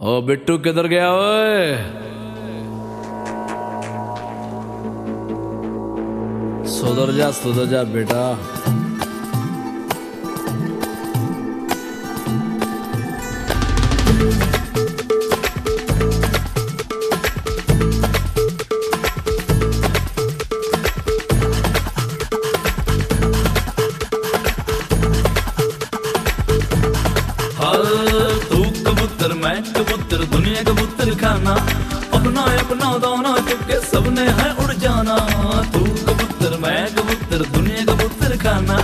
ओ बिट्टू किधर गया ओए? सुधर जा सुधर जा बेटा। कबूतर दुनिया कबूतर खाना। अपना अपना दाना चुके सबने है उड़ जाना। तू कबूतर मैं कबूतर दुनिया कबूतर खाना।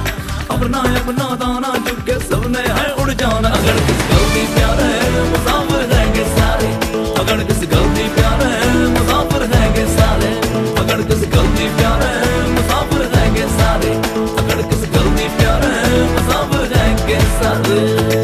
अपना अपना दाना चुके सबने है उड़ जाना। अगर किस गलती प्यार है, मुसाफिर रहेंगे सारे। अगर किस गलती प्यार है, मुसाफिर रहेंगे सारे। अगर किस गलती प्यार है, मुसाफिर सारे। अगर किस गलती प्यार है, मुसाफिर सारे।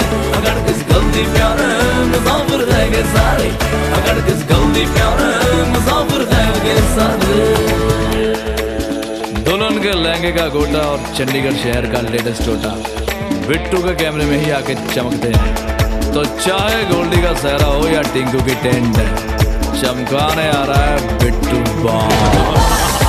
दुल्हन के लहंगे का गोटा और चंडीगढ़ शहर का लेटेस्ट टोटा। बिट्टू के कैमरे में ही आके चमकते हैं। तो चाहे गोल्डी का सहरा हो या टिंकू की टेंट चमकाने आ रहा है बिट्टू बॉम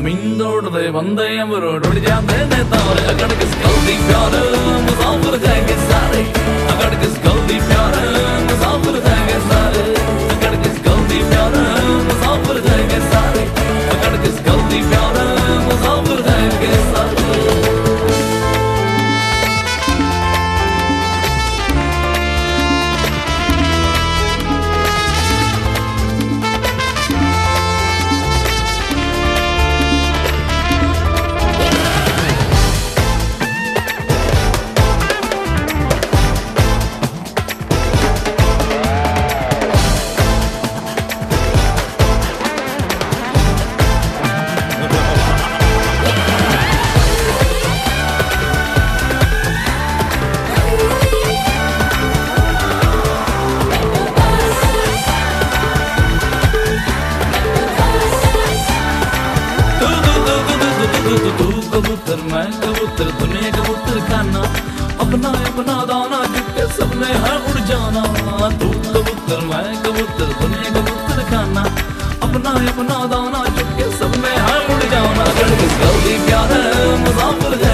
ਜ਼ਮੀਨੋੜਦੇ ਬੰਦੇ ਅਮਰੋੜ ਉੜ ਜਾਂਦੇ ਨੇ ਤਾਰੇ ਅਗੜ ਕੇ ਸਕਾਉਂਦੀ ਪਿਆਰ ਮੁਸਾਫਰ ਜਾਏਗੇ ਸਾਰੇ ਅਗੜ ਕੇ कबूतर, मैं कबूतर, दुनिया कबूतर खाना। अपना अपना दाना चुके सबने है उड़ जाना। तू कबूतर, मैं कबूतर, दुनिया कबूतर खाना। अपना अपना दाना चुके सबने है उड़ जाना। किस गलती प्यार है।